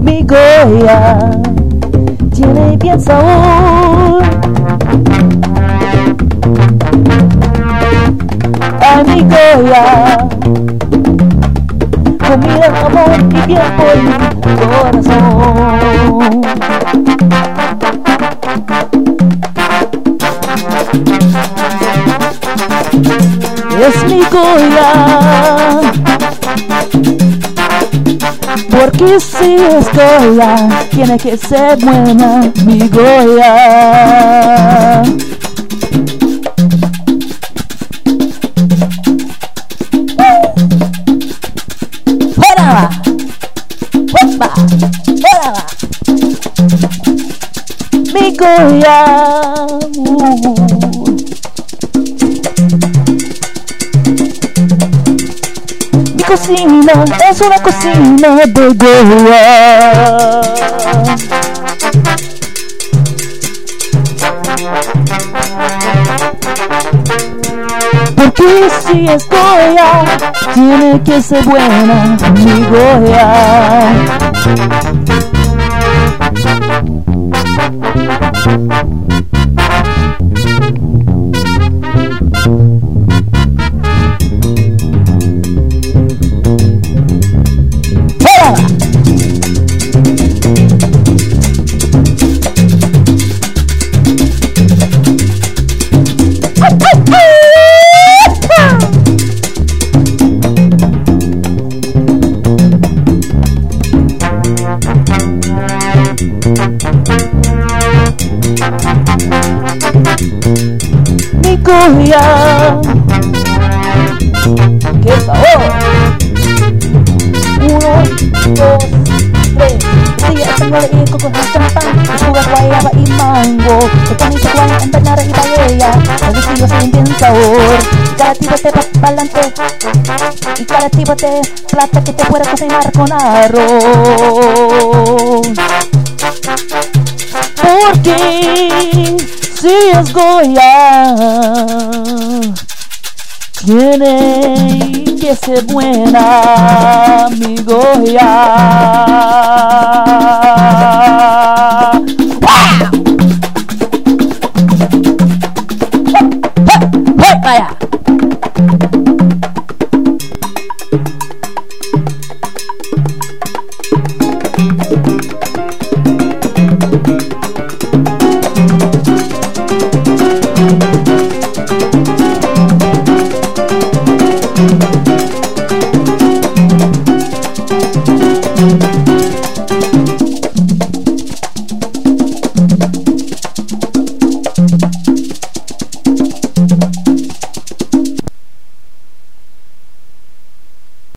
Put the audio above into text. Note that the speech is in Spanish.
mi Goya tiene bien sabor. Ay, mi Goya, comida, amor y tiempo por mi corazón. Es mi Goya porque si es Goya, tiene que ser buena mi Goya. Goya. Cocina es una cocina de Goya. Porque si es Goya, tiene que ser buena mi Goya. Goya, qué sabor. Uno, dos, tres. Siya ang maliit ko kung champang Sugar, guayaba y mango. Ito sa kuwan ang banara y paella. Agustillo sin bien sabor. Cada tipo te balance Y cada tipo te plata que te puede cocinar con arroz. Porque es Goya tiene que ser buena mi Goya.